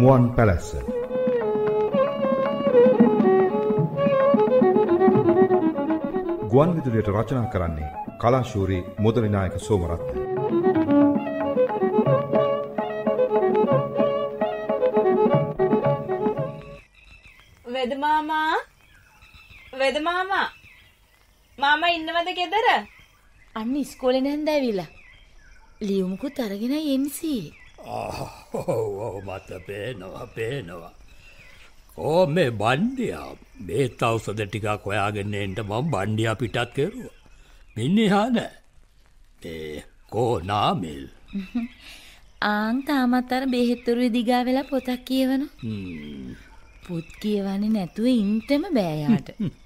මුවන් පැලැස්ස. ගුවන් විදුලියට රචනා කරන්නේ කලාශූරී මුදලිනායක සෝමරත්න. වෙදමාමා වෙදමාමා මාම ඉන්නවද ගෙදර අන්න ඉස්කෝලේ නැන්ද ඇවිලා. ලියුමුකුත් අරගෙන එම්සි. ඔව් මත පේනවා පේනවා. ඕ මේ බණ්ඩියා බේත් අවසද ටිකක් හොයාගෙන එන්න මම බණ්ඩියා පිටත් කෙරුවා. මිනිහා නෑ. ඒ කෝ නාමල්. ආං තාමත් අර බෙහෙත්තුරු දිගා වෙලා පොතක් කියවන. පොත් කියවන්නේ නැතුව ඉන්ටම බෑයාට.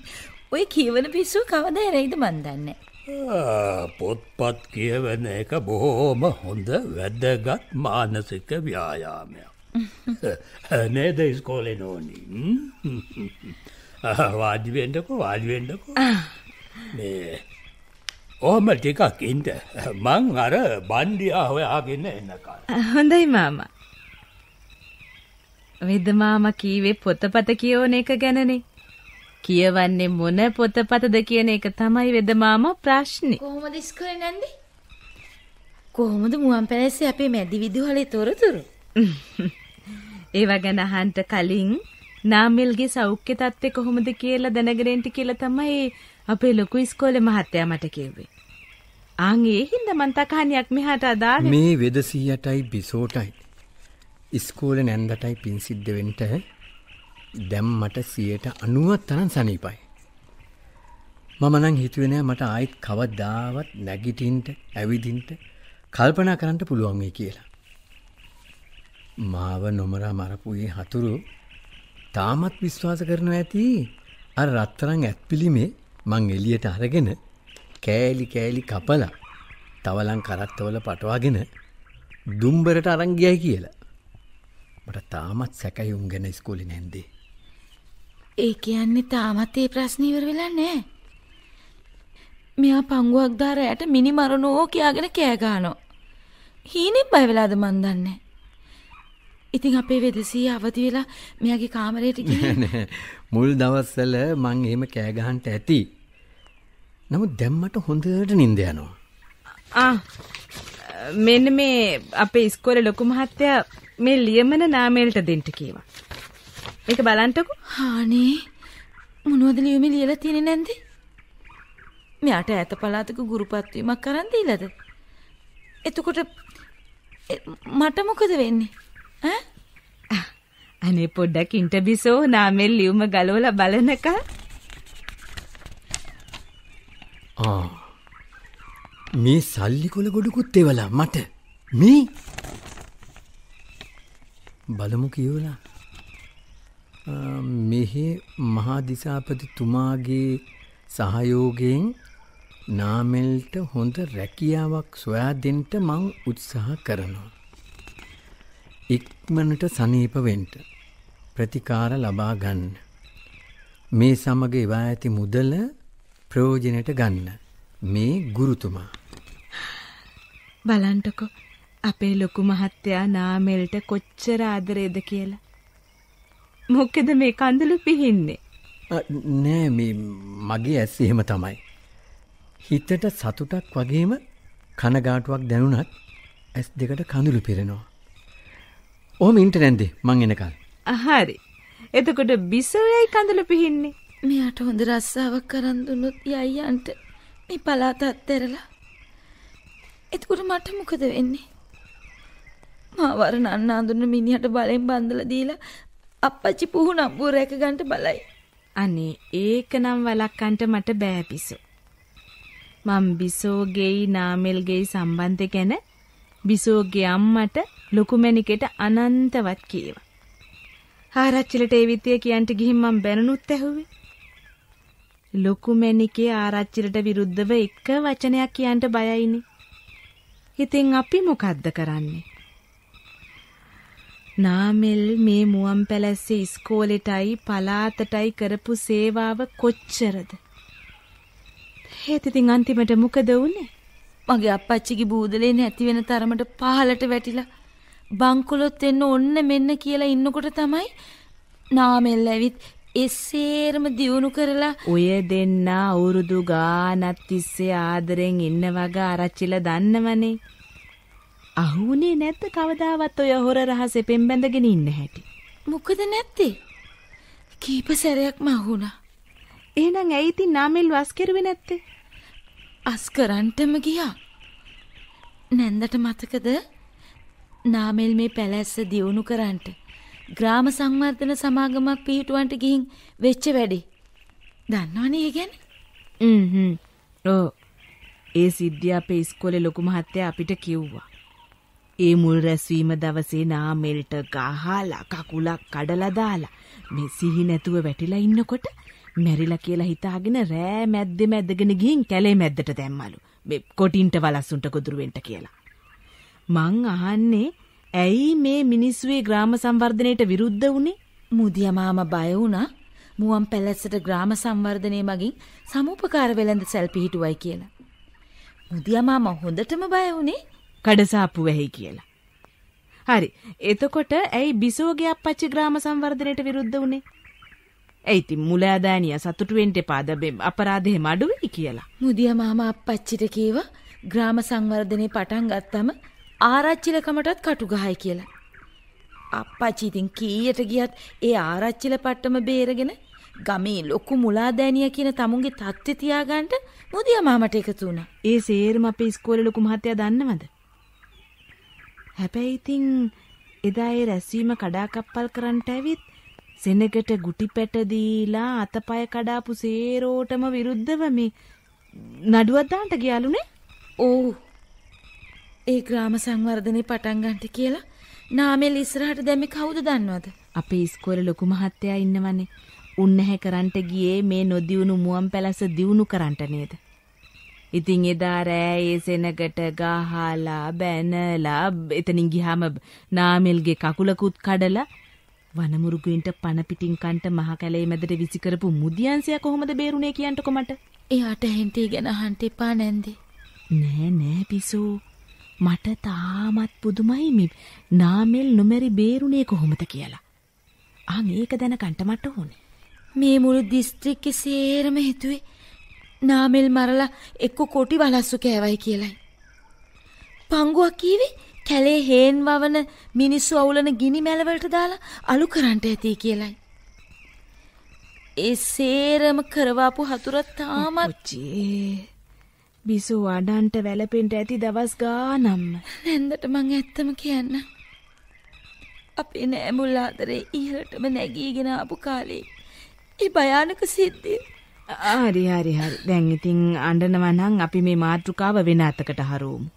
ඔය කියවන පිස්සුව කවදා ඇරෙයිද මන් දන්නේ. ආ, පොත්පත් කියවන එක බොහෝම හොඳ වැදගත් මානසික ව්‍යායාමයක්. නේද ඉස්කෝලේ නෝනි? වාඩිවෙන්ඩකෝ වාඩිවෙන්ඩකෝ මේ ඕම ටිකක් ඉන්ට මං අර බන්්ඩියා හොයාගෙන එන්නකල් හොඳයි මාම. වෙදමාම කීවේ පොතපත කියෝන එක ගැනනේ කියවන්නේ මොන පොතපතද කියන එක තමයි වෙදමාම ප්‍රශ්නි කොහොමද ඉස්කෝලේ නැන්දි? කොහොමද මුවන් පැලැස්සේ අපේ මැදි විදුහලේ තොරතුරු? ඒව ගැන අහන්ට කලින් නාමල්ගේ සෞඛ්‍ය තත්ත්වය කොහොමද කියලා දැනගෙන කියලා තමයි අපේ ලොකු ඉස්කෝලේ මහත්තයා මට කිව්වේ. ආන් ඒ හින්දා මං තකහනියක් මෙහාට අදාගෙන මේ වෙදසීයටයි බිසෝටයි ඉස්කෝල නැන්දටයි පින් සිද්ධ වෙන්න දැම් මට සියයට අනුවත් තරන් සනීපයි. මම නං හිතුවෙනෑ මට ආයිත් කවද්දාවත් නැගිටින්ට ඇවිදින්ට කල්පනා කරන්නට පුළුවන් වේ කියලා. මාව නොමරා මරපුයේ හතුරු තාමත් විශ්වාස කරනවා ඇති අර රත්තරං ඇත්පිලිමේ මං එලියට අරගෙන කෑලි කෑලි කපලා තවලං කරත්තවල පටවාගෙන දුම්බරට අරංගියයි කියලා. මට තාමත් සැකයුම් ගැන ස්කෝලි නැන්දේ. ඒ කියන්නේ තාමත් ඒ ප්‍රශ්න ඉවර වෙලා නෑ. මෙයා පංගුවක් දාරයට මිනි මරණෝ කියාගෙන කෑ ගන්නවා. හීනෙත් බය වෙලාද මන් දන්නේ. ඉතින් අපේ වෙදසී අවදි වෙලා මෙයාගේ කාමරයට ගිහින් මුල් දවස්සල මං එහෙම කෑගහන්ට ඇති. නමුත් දැම්මට හොඳට නින්ද යනවා. ආ මෙන්න මේ අපේ ඉස්කෝලේ ලොකු මහත්තයා මේ ලියමන නාමේල්ට දෙන්න කීවා. මේක බලන්ටකෝ. හානේ මොනවද ලියුමේ ලියලා තියෙන්නේ නැන්ද? මෙයාට ඈත පළාතක ගුරුපත් වීමක් කරන් දීලාද? එතකොට මට මොකද වෙන්නේ? ඈ? අනේ පොඩ්ඩක් ඉන්ටර්බිසෝ නාමෙල් ලියුම ගලවලා බලනකල් ආ මේ සල්ලි කොල ගොඩකුත් එවලා මට මේ බලමු කියවලා මෙහෙ මහාදිසාපතිතුමාගේ සහයෝගයෙන් නාමෙල්ට හොඳ රැකියාවක් සොයා දෙන්ට මං උත්සාහ කරනවා. ඉක්මනට සනීපවෙන්ට ප්‍රතිකාර ලබා ගන්න. මේ සමග එවා ඇති මුදල ප්‍රයෝජනයට ගන්න. මේ ගුරුතුමා. බලන්ටකෝ අපේ ලොකු මහත්තයා නාමෙල්ට කොච්චර ආදරේද කියලා. මොකද මේ කඳුළු පිහින්නේ. නෑ මේ මගේ ඇස් එහෙම තමයි. හිතට සතුටක් වගේම කනගාටුවක් දැනුනත් ඇස් දෙකට කඳුළු පිරෙනවා. ඕම ඉන්ට නැන්දේ මං එනකල්. හරි. එතකොට බිසෝයයි කඳුළු පිහින්නේ. මෙයාට හොඳ රස්සාවක් කරන් දුන්නොත් යයියන්ට මේ පළාත අත්හැරලා. එතකොට මට මොකද වෙන්නේ? මාවර නන්න අඳුන මිනිහට බලෙන් බන්දලා දීලා අප්පච්චි පුහු නම්බුව රැක ගන්නට බලයි. අනේ ඒක නම් වලක්කන්ට මට බෑ පිසු. මං බිසෝගෙයි නාමෙල්ගෙයි සම්බන්ධය ගැන බිසෝගේ අම්මට ලොකුමැණිකෙට අනන්තවත් කීවා. ආරච්චිලට ඒ විත්තිය කියන්ට ගිහින් මං බැනනුත් ඇහුවේ. ලොකුමැණිකේ ආරච්චිලට විරුද්ධව එක වචනයක් කියන්ට බයයිනේ. ඉතින් අපි මොකද්ද කරන්නේ? නාමෙල් මේ මුවන් පැලැස්සේ ඉස්කෝලෙටයි පලාතටයි කරපු සේවාව කොච්චරද? ඒත් ඉතින් අන්තිමට මොකද වුනේ? මගේ අප්පච්චිගේ බූදලේ නැති වෙන තරමට පහලට වැටිලා බංකොලොත් එන්න ඔන්න මෙන්න කියලා ඉන්නකොට තමයි නාමෙල් ඇවිත් එස්සේරම දියුණු කරලා ඔය දෙන්න අවුරුදු ගානත් තිස්සේ ආදරෙන් ඉන්න වග ආරච්චිල දන්නවනේ. අහුනේ නැද්ද කවදාවත් ඔය හොර රහසේ පෙම්බැඳගෙන ඉන්න හැටි. මොකද නැත්තේ කීප සැරයක්ම අහුණා එහෙනම් ඇයි ඉතින් නාමෙල් වස් කෙරුවේ නැත්තේ? අස් කරන්ටම ගියා නැන්දට මතකද නාමෙල් මේ පැලැස්ස දියුණු කරන්ට ග්‍රාම සංවර්ධන සමාගමක් පිහිටුවන්ට ගිහින් වෙච්ච වැඩේ දන්නවනේ ඒ ගැන හ්ම් හ්ම්. ඔව්. ඒ සිද්ධිය අපේ ඉස්කෝලේ ලොකු මහත්තයා අපිට කිව්වා. ඒ මුල් රැස්වීම දවසේ නාමෙල්ට ගහලා කකුලක් කඩලා දාලා මේ සිහි නැතුව වැටිලා ඉන්නකොට මැරිලා කියලා හිතාගෙන රෑ මැද්දේ මැද්දගෙන ගිහින් කැලේ මැද්දට දැම්මලු. මේ කොටින්ට වලස්සුන්ට ගොදුරු වෙන්න කියලා. මං අහන්නේ ඇයි මේ මිනිස්සුවේ ග්‍රාම සංවර්ධනයට විරුද්ධ වුණේ? මුදිය මාම බය වුණා මුවන් පැලැස්සට ග්‍රාම සංවර්ධනය මගින් සමූපකාර වෙළඳ සැල් පිහිටුවයි කියලා. මුදිය මාම හොඳටම බය වුණේ කඩසාප්පු වෙහි කියලා. හරි. එතකොට ඇයි බිසෝගේ අප්පච්චි ග්‍රාම සංවර්ධනයට විරුද්ධ වුණේ? ඇයි ඉතින් මුලෑදෑනිය සතුටු වෙන්න එපාද අපරාධෙ මඩු වෙයි කියලා. මුදිය මාම අප්පච්චිට කීවා ග්‍රාම සංවර්ධනය පටන් ගත්තම ආරච්චිලකමටත් කටු ගහයි කියලා. අප්පච්චි ඉතින් කීයට ගියත් ඒ ආරච්චිල පට්ටම බේරගෙන ගමේ ලොකු මුලාදෑනිය කියන තමුන්ගේ තත්ත්වය තියාගන්න මුදිය මාමට එකතු වුණා. ඒ සේරම අපේ ඉස්කෝලේ ලොකු මහත්තයා දන්නවද? හැබැයි ඉතින් එදා ඒ රැස්වීම කඩාකප්පල් කරන්නට ඇවිත් සෙනගට ගුටි පැට දීලා අතපය කඩාපු සේරෝටම විරුද්ධව මේ නඩුවක් දාන්න ගියාලුනේ. ඔව්. ඒ ග්‍රාම සංවර්ධනය පටන් ගන්නට කියලා නාමෙල් ඉස්සරහට දැම්මේ කවුද දන්නවද? අපේ ඉස්කෝලේ ලොකු මහත්තයා ඉන්නවනේ. උන් නැහැ කරන්ට ගියේ මේ නොදියුණු මුවන් පැලස දියුණු කරන්ට නේද? ඉතින් එදා රෑ ඒ සෙනගට ගහලා බැනලා එතනින් ගියාම නාමෙල්ගේ කකුලකුත් කඩලා වනමුරුගුන්ට පණ පිටින් කන්ට මහ කැලේ මැදට විසි කරපු මුදියන්සයා කොහොමද බේරුණේ කියන්ටකො මට? එයාට හෙන්ටි ගැන අහන්න එපා නැන්දේ. නෑ නෑ පිසෝ. මට තාමත් පුදුමයි මේ නාමෙල් නොමැරි බේරුණේ කොහොමද කියලා. අන් ඒක දැනගන්න මට ඕනේ. මේ මුළු දිස්ත්‍රික්කෙ සේරම හිතුවේ නාමෙල් මරලා එක්ක කොටි වලස්සු කෑවයි කියලයි. පංගුවක් කීවේ කැලේ හේන් වවන මිනිස්සු අවුලන ගිනි මැලවලට දාලා අලු කරන්ට ඇති කියලයි. ඒ සේරම කරවාපු හතුරත් තාමත්. බිසෝ අඩන්ට වැලපෙන්ට ඇති දවස් ගානම්ම. නැන්දට මං ඇත්තම කියන්න. අපේ නෑමුල් ආදරේ ඉහලටම නැගීගෙන ආපු කාලේ. ඒ භයානක සිද්ධිය. හරි හරි හරි. දැන් ඉතින් අඬනවා නම් අපි මේ මාතෘකාව වෙන අතකට හරවමු.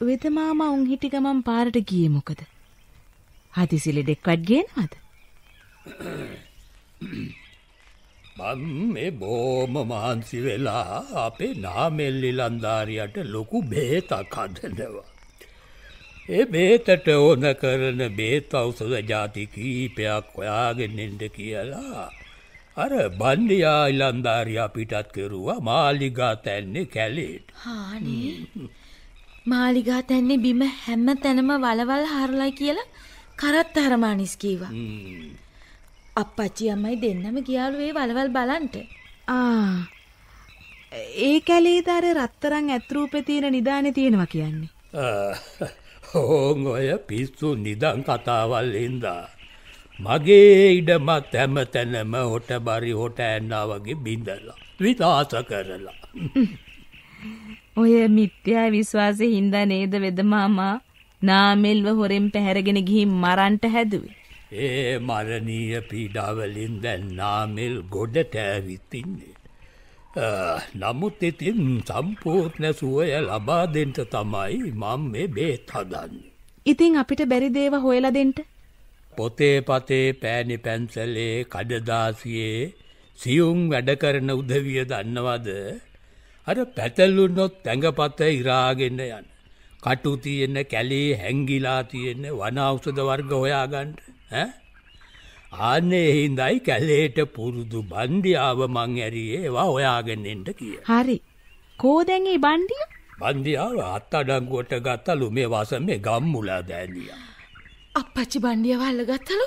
වෙත මාමා උන් හිටි ගමන් පාරට ගියේ මොකද? හදිසි ලෙඩෙක්වත් ගේනවද? මං මේ බෝම මහන්සි වෙලා අපේ නාමෙල්ලි ලන්දාරියට ලොකු බේතක් හදනවා. ඒ බේතට ඕන කරන බේත් අවසද ජාති කීපයක් හොයාගෙනෙන්ට කියලා. අර බන්ඩියා ඉලන්දාරයා පිටත් කෙරුවා මාලිගා තැන්නේ කැලේට. හානේ. මාලිගා තැන්නේ බිම හැම තැනම වලවල් හරලයි කියලා කරත් හරමානිස් කීවා. අප්පච්චි අම්මයි දෙන්නම ගියාලු ඒ වලවල් බලන්ට. ආ. ඒ කැලේද අර රත්තරන් ඇත්රූපේ තියෙන නිදානේ තියෙනවා කියන්නේ. ඕන් ඔය පිස්සු නිදන් කතාවල් හින්දා. මගේ ඉඩමත් හැම තැනම හොට බරි හොට ඇන්නා වගේ බිඳලා. විතාස කරලා. ඔය මිත්‍යා විශ්වාසය හින්දා නේද වෙදමාමා නාමෙල්ව හොරෙන් පැහැරගෙන ගිහින් මරන්ට හැදුවේ. ඒ මරණීය පීඩාවලින් දැන් නාමෙල් ගොඩට ඇවිත්තින්නේ. නමුත් ඉතින් සම්පූර්ණ සුවය ලබා දෙන්ට තමයි මං මේ බේත් හදන්නේ. ඉතින් අපිට බැරි දේව හොයලා දෙන්න. පොතේ පතේ පෑනි පැන්සලේ කඩදාසියේ සියුම් වැඩ කරන උදවිය දන්නවද අර පැතල්ලුන්නොත් තැඟපත ඉරාගෙන යන. කටු තියෙන කැලේ හැංගිලා තියෙන වනෞසද වර්ග හොයාගන්ට ආන්නේ හින්දයි කැලේට පුරුදු බන්ඩියාව මං ඇරියේ ඒවා හොයාගෙන්ෙන්ට කිය. හරි. කෝදැන්ගේ බණ්ඩිය? බන්දියාව අත්තඩංගුවට ගත්තලු මේ වස මේ ගම්මුලා දෑනිය. අපච්චි බණ්ඩිය වල්ල ගත්තලු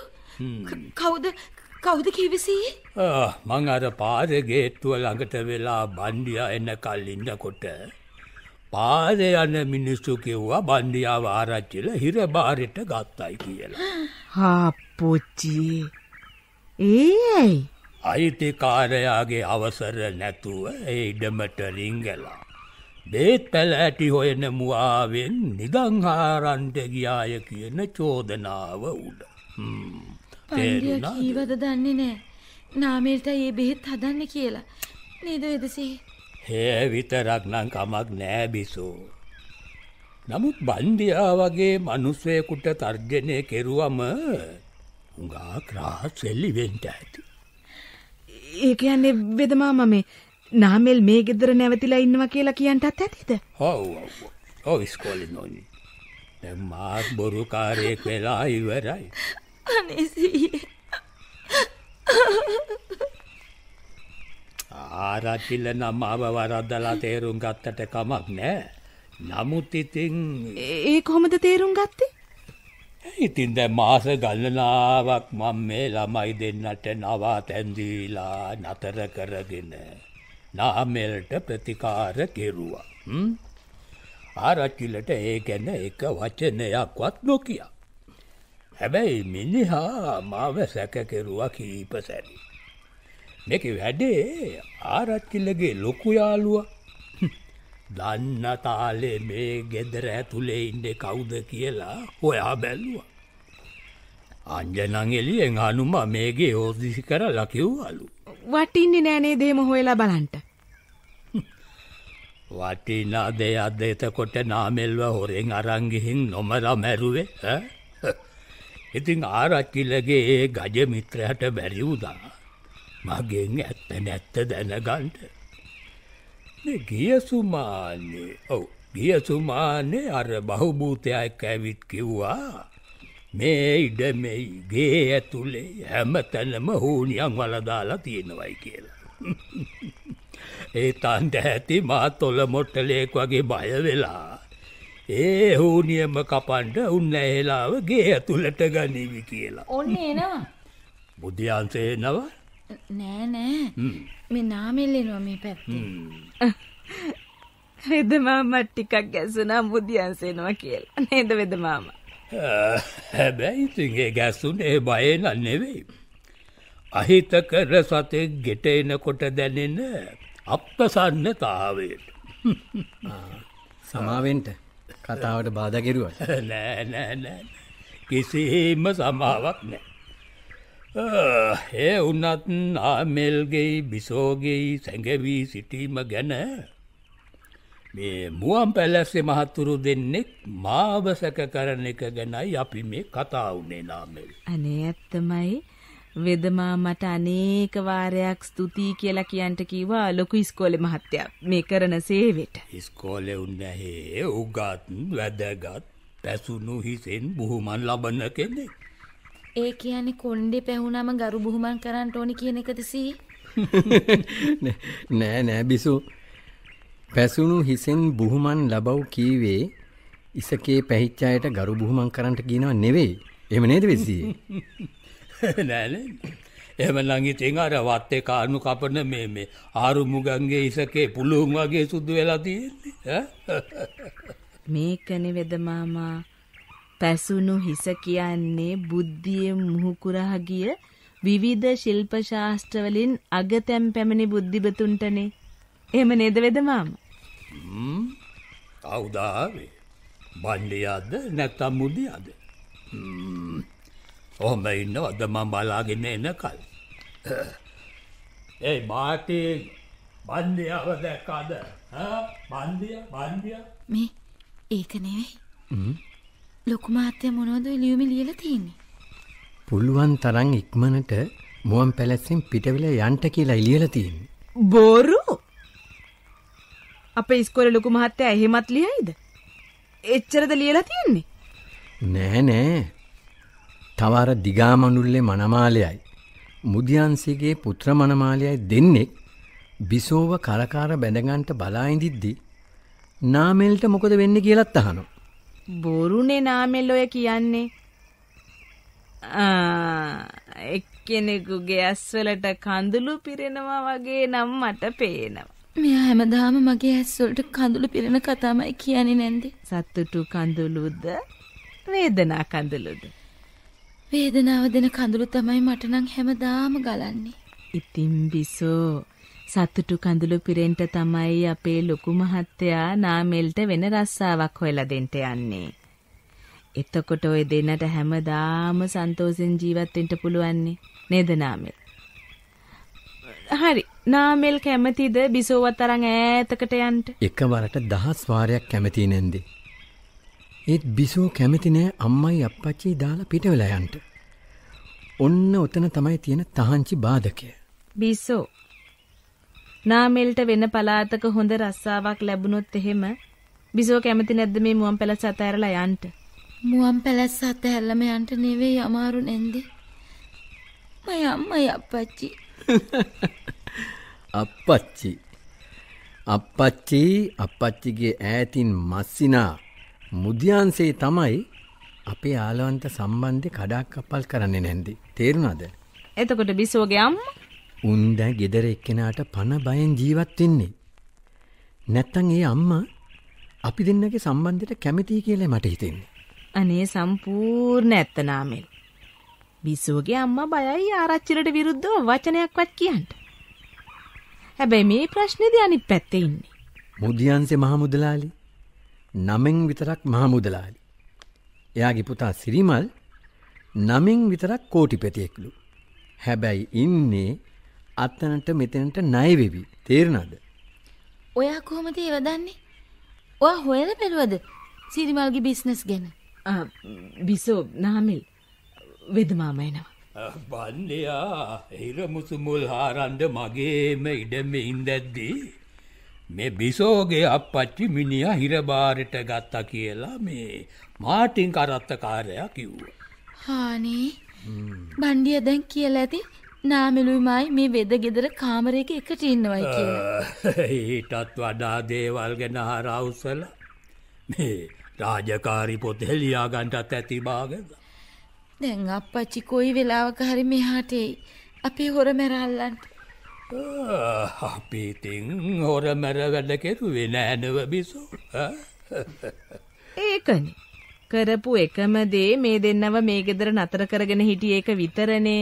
කවුද කවුද කිවිසී මං අර පාර ගේත්තුව ළඟට වෙලා බන්ඩිය එන්න කල්ලින්නකොට. පාද යන මිනිස්සු කිව්වා බන්ඩියාව ආරච්චිල හිර බාරෙට ගත්තයි කියලා. හාපොච්චි ඒයි අයිතිකාරයාගේ අවසර නැතුව ඒ ඉඩමට රිංගලා. බේත් පැල ඇටි හොයන මුවාවෙන් නිදංහාරන්ට ගියාය කියන චෝදනාව උඩ. කීවද දන්නේ නෑ නාමේල්ට ඒ බෙහෙත් හදන්න කියලා නේද වෙදසී හේ විතරක් නම් කමක් නෑ බිසෝ. නමුත් බන්ධයා වගේ මනුස්සයකුට තර්ජනය කෙරුවම උඟා ක්‍රාත් සෙල්ලිවෙන්ට ඇති. ඒ කියන්නේ වෙදමා මම නාමෙල් මේ ගෙදර නැවතිලා ඉන්නවා කියලා කියන්ටත් ඇතිද හව ඔව ස්කෝලි නොනි. මාත් බොරුකාරයෙක් වෙලා ඉවරයි. අනේසී ආරච්චිල්ල නම් අව වරද්දලා තේරුම් ගත්තට කමක් නෑ. නමුත් ඉතිං ඒ කොහොමද තේරුම් ගත්තේ ඉතින් දැ මාස ගල්ලනාවක් මං මේ ළමයි දෙන්නට නවා තැන්දීලා නතර කරගෙන නාමෙල්ට ප්‍රතිකාර කෙරුවා. හ්ම්? ආරච්චිලට ඒ ගැන එක වචනයක්වත් නොකිය. හැබැයි මිනිහා මාව සැකකෙරුවා කීප සැරි. මේක වැඩේ ආරච්චිල්ලගේ ලොකු යාළුව දන්න තාලේ මේ ගෙදර ඇතුළේ ඉන්න කවුද කියලා හොයා බැල්ලුව. අංජනං එලියෙන් අනුම මේගේ ඕදිසි කර ලකිව්වලු. වටින්නේ නෑනේ දේම හොයලා බලන්ට වටිනා දෙයක් එතකොට නාමෙල්ව හොරෙන් අරංගිහින් නොමර මැරුවේ ඈ? ඉතිං ආරච්චිලගේ ඒ ගජ මිත්‍රයට බැරිවුදා මගෙන් ඇත්ත නැත්ත දැනගන්ට ගියසුමාන්නේ ඔව ගියසුමානේ අර බහුභූතයක් ඇවිත් කිව්වා මේ ඉඩමෙයි ගේ ඇතුළේ හැම තැනම හූනියන් වලදාලා තියෙනවයි කියලා. ඒ තන්ට ඇති මා තොල මොට්ටලෙක් වගේ බය වෙලා. ඒ හූනියම කපන්ට උන්න එලාව ගේ ඇතුළට ගනිවි කියලා. ඔන්න එනවා? බුද්ධියන්සේ නව නෑ නෑ. මේ නාමෙල්ලෙනවා මේ පැත්තේ. වෙදමාම ටිකක් ගැසුනා බුදියන්සේනවා කියලා. නේද වෙදමාම හැබැයි ඉතින්ගේ ගැස්සුනේ බයන නෙවෙයි. අහිත කර සතෙක් ගෙට එනකොට දැනෙන අප්පසන්නතාවයට. සමාවෙන්ට කතාවට බාධ කෙරුවට නෑ නෑ නෑ කිසිහිම සමාවක් නෑ. ඒ උන්නත් ආමෙල්ගෙයි බිසෝගෙයි සැඟවී සිටීම ගැන මේ මුවන් පැලැස්සේ මහත්තුරු දෙන්නෙක් මාවසක කරන එක ගැනයි අපි මේ කතා වුණේ නාමෙල්. අනේ ඇත්තමයි වෙදමා මට අනේක වාරයක් ස්තුතියි කියලා කියන්ට කිවා ලොකු ඉස්කෝලෙ මහත්තයක් මේ කරන සේවෙට. ඉස්කෝලෙ උන්නහේ උගත් වැදගත් පැසුණු හිසෙන් බොහොමන් ලබන්න කෙනෙක්. ඒ කියන්නේ කොන්්ඩෙ පැහුණම ගරු බුහුමන් කරන්න ඕනි කියන එකදසී නෑ නෑ බිසු. පැසුණු හිසෙන් බුහුමන් ලබව් කීවේ ඉසකේ පැහිච්චායට ගරු බුහුමන් කරන්නට කියනව නෙවෙයි. එම නේද වෙසිේ නෑන. එම නංගිතින් අර වත්තේ කාරණු කපන මේ මේ ආරුමුගන්ගේ ඉසකේ පුළුවන් වගේ සුද්ද වෙලා තියෙන්නේ. මේකනෙ වෙදමාමා පැසුණු හිස කියන්නේ බුද්ධිය මුහුකුරහ ගිය විවිධ ශිල්ප ශාස්ත්‍රවලින් අගතැම් පැමිණි බුද්ධිබතුන්ටනේ. එම නෙද වෙදමාම කවුදාවේ බන්්ඩියද නැත්තම් මුදියද ඔහොම ඉන්න වදමම් බලාගෙන එන කල්. ඒ මාටි බන්ධියාව දැක්කාද? බන්ධිය බන්ධිය මේ ඒක නෙවෙයි. ලොකු මාත්‍යය මොනවද ලියුමි ලියල තියන්නේ? පුළුවන් තරං ඉක්මනට මුවන් පැලැස්සෙන් පිටවෙල යන්ට කියලා එලියල තියෙන්. බොරු! අප ඉස්කොල ලොකු මහත්තය එහෙමත් ලියයිද? එච්චරද ලියලා තියෙන්නේ? නෑ නෑ තවර දිගාමනුල්ලේ මනමාලයයි. මුදියන්සේගේ පුත්‍ර මනමාලයයි දෙන්නෙක් බිසෝව කරකාර බැඳගන්ට බලායිදිද්දි නාමෙල්ට මොකද වෙන්න කියලත් අහනු. බොරුනේ නාමෙල් ඔය කියන්නේ. එක්කෙනෙකුගේ ඇස්වලට කඳුළු පිරෙනවා වගේ නම් මට පේනවා. මෙයා හැමදාම මගේ ඇස්වලට කඳුළු පිරෙන කතාමයි කියන්නේ නැන්ද. සත්තුටු කඳුළුද වේදනා කඳුළුද. වේදනාව දෙන කඳුළු තමයි මට නම් හැමදාම ගලන්නේ. ඉතින් බිසෝ සතුටු කඳුළු පිරෙන්ට තමයි අපේ ලොකු මහත්තයා නාමෙල්ට වෙන රස්සාවක් හොයලා දෙන්න යන්නේ. එතකොට ඔය දෙන්නට හැමදාම සන්තෝෂෙන් ජීවත් වෙන්න පුළුවන්නේ නේද නාමෙල්? හරි. නාමෙල් කැමතිද බිසෝවත් අරන් ඈතකට යන්න? එකවරට දහස් වාරයක් කැමති නැන්දේ. ඒත් බිසෝ කැමති නෑ අම්මයි අප්පච්චි දාලා පිට වෙලා යන්න. ඔන්න ඔතන තමයි තියෙන තහංචි බාධකය. බිසෝ නාමෙල්ට වෙන පලාතක හොඳ රස්සාවක් ලැබුණොත් එහෙම බිසෝ කැමති නැද්ද මේ මුවන් පැලස අතෑරලා යන්න? මුවන් පැලැස්ස අතහැරලම යන්ට නෙවෙයි අමාරු නැන්දි. මය අම්මයි අප්පච්චි. අප්පච්චි. අප්පච්චි අප්පච්චිගේ ඈතින් මස්සිනා මුදියන්සේ තමයි අපේ ආලවන්ත සම්බන්ධය කඩක් කපල් කරන්නේ නැන්දි. තේරුණාද? එතකොට බිසෝගේ අම්මා උන් දැන් ගෙදර එක්කෙනාට පණ බයෙන් ජීවත් වෙන්නේ. නැත්තම් ඒ අම්මා අපි දෙන්නගේ සම්බන්ධයට කැමතියි කියලා මට හිතෙන්නේ. අනේ සම්පූර්ණ ඇත්ත නාමෙල්. බිසෝගේ අම්මා බයයි ආරච්චිලට විරුද්ධව වචනයක්වත් කියන්න. හැබැයි මේ ප්‍රශ්නේදී අනිත් පැත්තේ ඉන්නේ. මුදියන්සේ මහමුදලාලි නමෙන් විතරක් මහමුදලාලි. එයාගේ පුතා සිරිමල් නමින් විතරක් කෝටිපතියෙක්ලු. හැබැයි ඉන්නේ අත්තනට මෙතනට ණයවෙවි. තේරුණාද? ඔයා කොහොමද ඒව දන්නේ? ඔයා හොයලා බැලුවද සිරිමල්ගේ බිස්නස් ගැන? බිසෝ නාමෙල් වෙද මාම එනවා. බන්ලයා හිරමුසු මුල් හාරන්ඩ මගේම ඉඩම ඉන්දැද්දී. මේ බිසෝගේ අපපච්චි මිනිිය හිරබාරට ගත්තා කියලා මේ මාටින් කරත්ත කාරයක් කිව්ව. හානේ බණ්ඩිය දැන් කියල ඇති නාමිලුමයි මේ වෙද ගෙදර කාමරයක එකට ඉන්නවයි කියලා. ඊටත් වඩා දේවල් ගැන හරවුසල මේ රාජකාරි පොත් හෙලියාගන්ටත් ඇති භාගද. දැන් අප්පච්චි කොයි වෙලාවක හරි මෙහාටෙයි අපේ හොර මැරල්ලන්ට. අපි ඉතිං හොර මැර වැඩ කෙරුවේ නෑනව බිසු ඒකනි කරපු එකම දේ මේ දෙන්නව මේ ගෙදර නතර කරගෙන හිටිය ඒක විතරනේ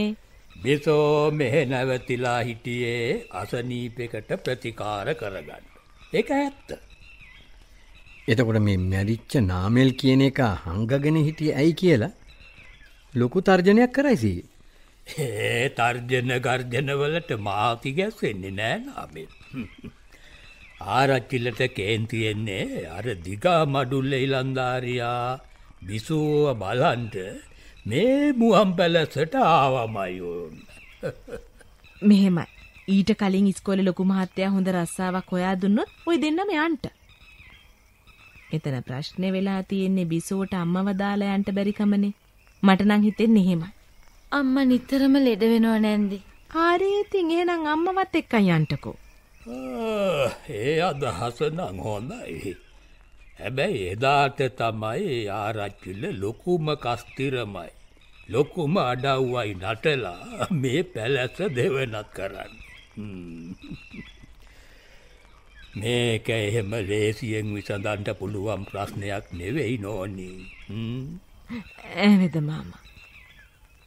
බිසෝ මෙහෙ නැවතිලා හිටියේ අසනීපෙකට ප්‍රතිකාර කරගන්න. එක ඇත්ත. එතකොට මේ මැරිච්ච නාමෙල් කියන එක හංගගෙන හිටිය ඇයි කියලා ලොකු තර්ජනයක් කරයිසී. ඒ තර්ජන ගර්ජනවලට මාති ගැස්සෙන්නේ නෑ නාමෙල්. ආරච්චිලට කේන්තියෙන්නේ අර දිගා මඩුල්ල ඉලන්දාරයා බිසුව බලන්ට මේ මුහම් පැලසට ආවමයෝන්. මෙහෙමයි ඊට කලින් ඉස්කොල ලොකු මහත්තයා හොඳ රස්සාාවක් හොයා දුන්නොත් ඔය දෙන්නම යන්ට. එතන ප්‍රශ්නය වෙලා තියෙන්නේ බිසෝට අම්මව දාලායන්ට බැරිකමනේ මටනං හිතෙන් එහෙමයි. අම්ම නිතරම ලෙඩ වෙනවා නැන්දි. ආරේතින් එහෙනම් අම්මවත් එක්ක යන්ටකෝ. ඒ අදහස නං හොඳයි. හැබැයි එදාට තමයි ආරච්චිල්ල ලොකුම කස්තිරමයි. ලොකුම අඩව්වයි නටලා මේ පැලැස දෙවනත් කරන්න. මේක එහෙම ලේසියෙන් විසඳන්ට පුළුවන් ප්‍රශ්නයක් නෙවෙයි නෝනී. ඇවෙද මාම.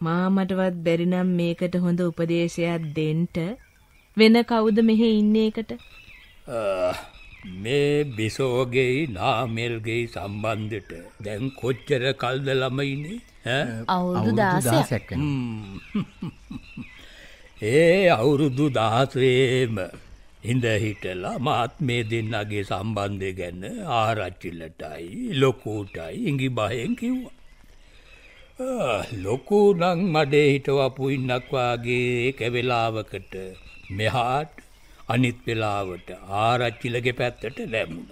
මාමටවත් බැරිනම් මේකට හොඳ උපදේශයක් දෙන්ට වෙන කවුද මෙහෙ ඉන්න එකට? මේ බිසෝගෙයි නාමෙල්ගෙයි සම්බන්ධට දැන් කොච්චර කල්ද ළමයිනේ? අවුරුදු දාසයක් ඒ අවුරුදු දහසේම ඉඳ හිටලා මාත් මේ දෙන්නගේ සම්බන්ධය ගැන ආරච්චිල්ලටයි ලොකූටයි ඉඟි බයෙන් කිව්වා. ලොකු නං මඩේ හිටවපු ඉන්නක්වාගේ කැවෙලාවකට මෙහාට අනිත් වෙලාවට ආරච්චිලගේ පැත්තට ලැබුණ.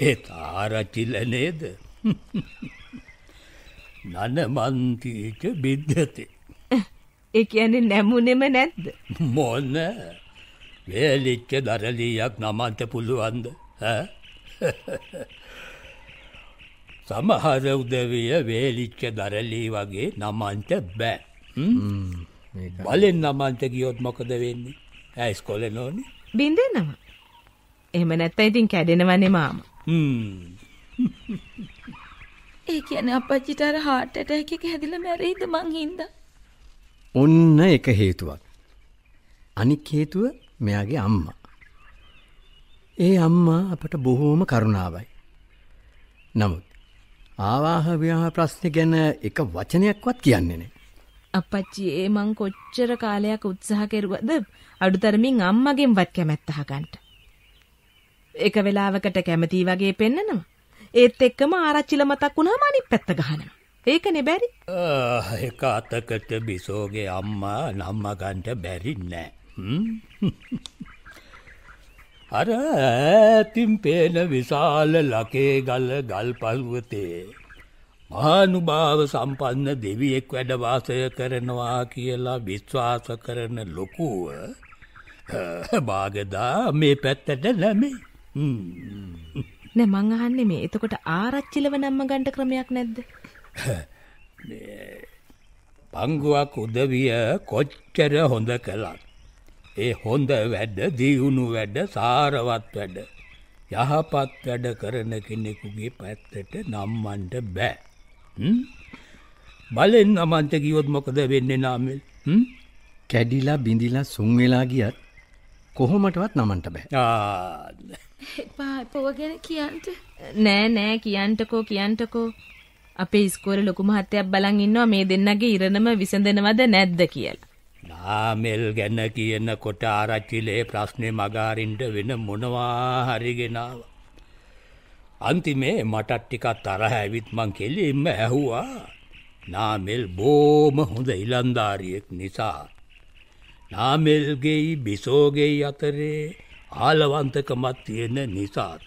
ඒත් ආරච්චිල්ල නේද නනමන්තීච බිද්ධතේ. ඒ කියන්නේ නැමුණෙම නැද්ද. මොන්න වේලිච්ච දරලීයක් නමන්ත පුළුවන්ද සමහර උදවිය වේලිච්ච දරලී වගේ නමන්ට බෑ හ්ම්? බලෙන් නමන්ට ගියොත් මොකද වෙන්නේ ඇයිස් කොල නෝනි බින්දෙනවා. එහෙම නැත්නම් ඉතින් කැඩෙනවනේ මාම. ඒ කියන්නේ අපච්චිට අර හાર્ට් ඇටැක් එක හැදිලා මැරෙයිද මං හින්දා? ඔන්න එක හේතුවක්. අනික් හේතුව මෙයාගේ අම්මා. ඒ අම්මා අපට බොහෝම කරුණාවයි. නමුත් ආවාහ ව්‍යාහ ප්‍රශ්න ගැන එක වචනයක්වත් කියන්නේ නෑ. අපච්චි ඒ මං කොච්චර කාලයක් උත්සාහ කෙරුවද අඩුතරමින් අම්මගෙන්වත් කැමැත්ත අහගන්න. එක වෙලාවකට කැමති වගේ පෙන්නනවා. ඒත් එක්කම ආරච්චිල මතක් වුණාම අනිත් පැත්ත ගහනවා. ඒකනේ බැරි. ආ, එක අතකට බිසෝගේ අම්මා නම්මගන්ට බැරි නෑ? අර ඇතින් පේන විශාල ලකේ ගල ගල් පල්වතේ මහානුභාව සම්පන්න දෙවියෙක් වැඩවාසය කරනවා කියලා විශ්වාස කරන ලොකුව භාගදා මේ පැත්තට නැමේ නෑ මං අහන්නේ මේ එතකොට ආරච්චිලව නම්ම ගන්න ක්‍රමයක් නැද්ද? පංගුවක් උදවිය කොච්චර හොඳ කළත්. ඒ හොඳ වැඩ දියුණු වැඩ සාරවත් වැඩ. යහපත් වැඩ කරන කෙනෙකුගේ පැත්තට නම්මන්ට බෑ. බලෙන් නමන්ට කිවොත් මොකද වෙන්නේ නාමල්? කැඩිලා බිඳිලා සුන් වෙලා ගියත් කොහොමටවත් නමන්ට බෑ. ආ, එපා එපව ගැන කියන්ට. නෑ නෑ කියන්ටකෝ කියන්ටකෝ. අපේ ඉස්කෝලේ ලොකු මහත්තයක් බලන් ඉන්නවා මේ දෙන්නගේ ඉරණම විසඳනවද නැද්ද කියලා. නාමෙල් ගැන කියන කොට ආරච්චිලේ ප්‍රශ්නය මගාරින්ට වෙන මොනවා හරිගෙනාව. අන්තිමේ මටත් ටිකක් තරහ ඇවිත් මං කෙලින්ම ඇහුවා නාමෙල් බෝම හොඳ ඉලන්දාරියෙක් නිසා. නාමෙල්ගෙයි බිසෝගෙයි අතරේ ආලවන්තකමත් තියෙන නිසාත්.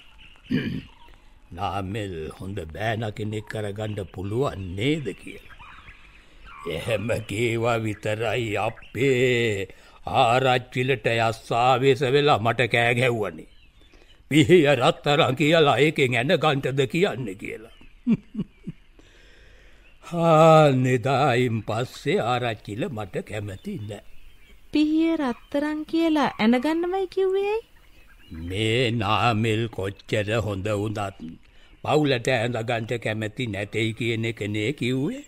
නාමෙල් හොඳ බෑන කෙනෙක් කරගණ්ඩ පුළුවන් නේද කියලා. එහෙම කේවා විතරයි අපේ ආරච්චිලට යස්සාවේස වෙලා මට කෑගැව්වනේ. පිහිය රත්තරං කියලා ඒකෙන් ඇන ගන්ටද කියන්න කියලා. හා නිදායිම් පස්සේ ආරච්චිල මට කැමති නෑ. පිහිය රත්තරන් කියලා ඇනගන්නමයි කිව්වේ ඇයි? මේ නාමෙල් කොච්චර හොඳ වුඳත් පවුලට ඇඳගන්ට කැමැති නැතෙයි කියන එකනේ කිව්වේ.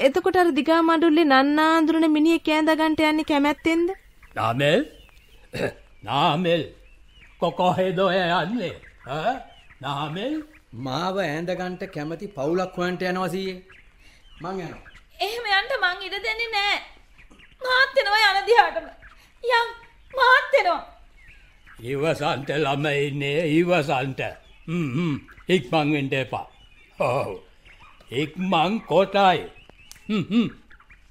එතකොට අර දිගා මඩුල්ලේ නන්නා අඳුරන මිනිහෙක් කෑඳගන්ට යන්නේ කැමැත්තෙන්ද? නාමෙල් නාමෙල් කොකොහෙද ඔය යන්නේ ඈ? නාමෙල් මාව ඇඳගන්ට කැමති පවුලක් හොයන්ට යනවා සීයේ. මං යනවා. එහෙම යන්න මං ඉඩ දෙන්නේ නෑ. මාත් එනවා යන දිහාටම. යම් මාත් එනවා. ඉවසන්ට ළමයින්නේ ඉවසන්ට ඉක්මං වෙන්ට එපා හෝ ඉක්මං කොටයි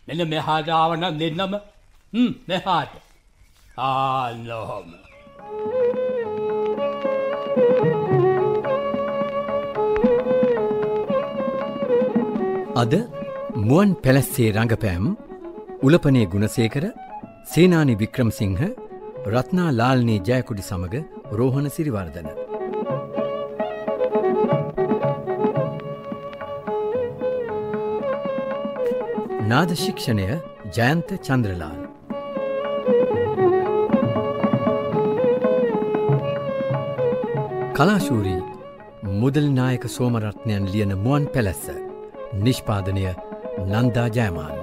මෙන මෙහාටාවන දෙන්නම? මෙහාට. ආල්ලොහොම. අද මුවන් පැලස්සේ රඟපෑම් උලපනේ ගුණසේකර සේනානි වික්‍රමසිංහ රත්නා ලාල්නී ජයකුඩි සමග රෝහණ සිරිවර්ධන. නාද ශික්ෂණය ජයන්ත චන්ද්‍රලාල්. කලාශූරී මුදල්නායක සෝමරත්නයන් ලියන මුවන් පැලැස්ස නිෂ්පාදනය නන්දා ජයමාන්න.